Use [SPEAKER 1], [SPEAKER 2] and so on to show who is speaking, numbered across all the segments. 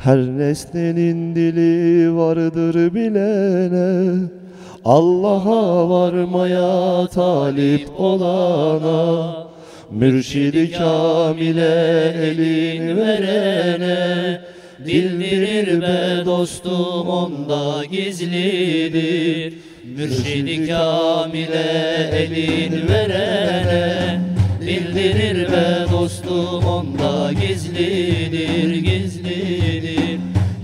[SPEAKER 1] Her nesnenin dili vardır bilene Allah'a varmaya talip olana Mürşidi kamile elin verene Dildirir be dostum onda gizlidir. Mürşidi kamile elin verene Bildirir be dostum onda gizlidir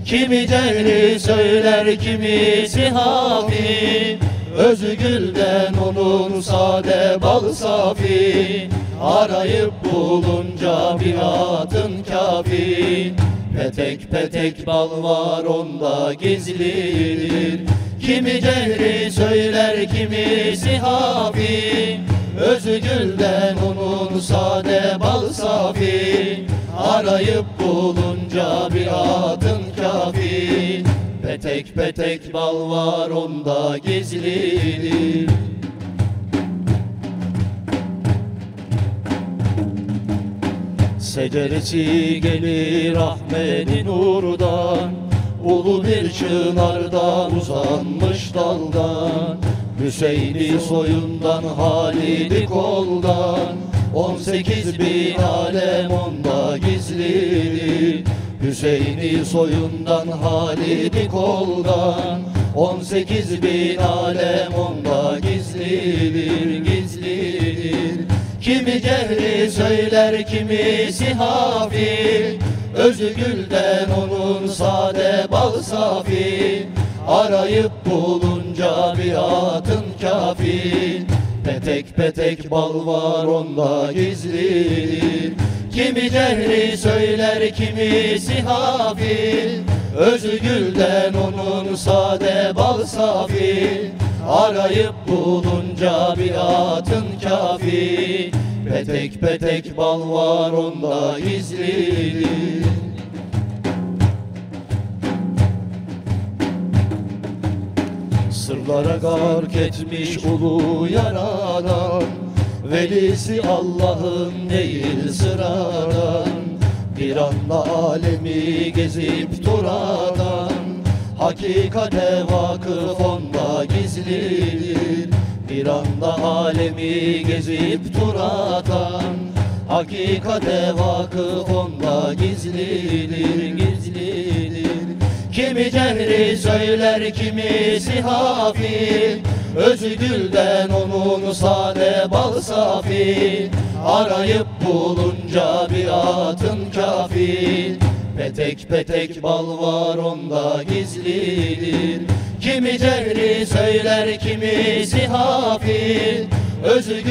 [SPEAKER 1] Kimi cehli söyler kimisi hafi Özü gülden onun sade bal safi Arayıp bulunca biatın kafi Petek petek bal var onda gizlidir. Kimi cehri söyler kimisi hafi Özü gülden onun sade bal safi Arayıp bulunca biatın kafi Petek petek bal var onda gizlidir. Seceresi gelir Ahmet'in nurdan Ulu bir çınardan uzanmış daldan. Hüseyin'i soyundan Halid'i koldan On sekiz bin alem onda gizlidir Hüseyin'i soyundan Halid'i koldan. On sekiz bin alem onda gizlidir gizlidir. Kimi cehri söyler kimisi hafi Özü gülden onun sade bal safi Arayıp bulunca biatın kafi Petek petek bal var onda gizlidir Kimi cehri söyler kimisi hafi Özü gülden onun sade bal safi Arayıp bulunca biatın kafi. Petek petek bal var onda gizlidir Sırlara gark etmiş ulu yaradan Velisi Allah'ın değil sıradan. Bir anda alemi gezip duradan Hakikate vakıf onda gizlidir. Bir anda alemi gezip duradan Hakikate vakıf onda gizlidir gizlidir Kimi cehri söyler kimisi hafi Özü onun sade bal safi. Arayıp bulunca biatın kafi. Petek petek bal var onda gizlidir. Kimi cehri söyler kimisi hafi Özü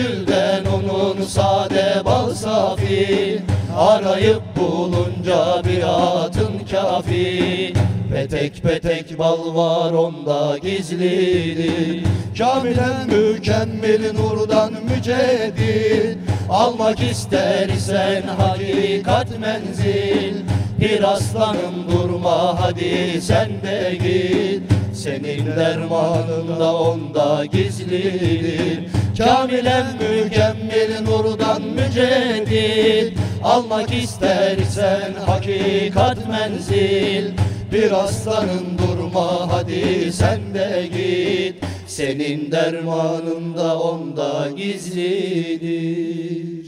[SPEAKER 1] onun sade bal safi. Arayıp bulunca biatın kafi Petek petek bal var onda gizlidir. Kamilen mükemmel nurdan mücedil Almak istersen hakikat menzil. Bir aslanım durma hadi sen de git. Senin dermanın da onda gizlidir. Kamilen mükemmel nurdan mücedil Almak istersen hakikat menzil bir aslanın durma hadi sen de git. Senin dermanın da onda gizlidir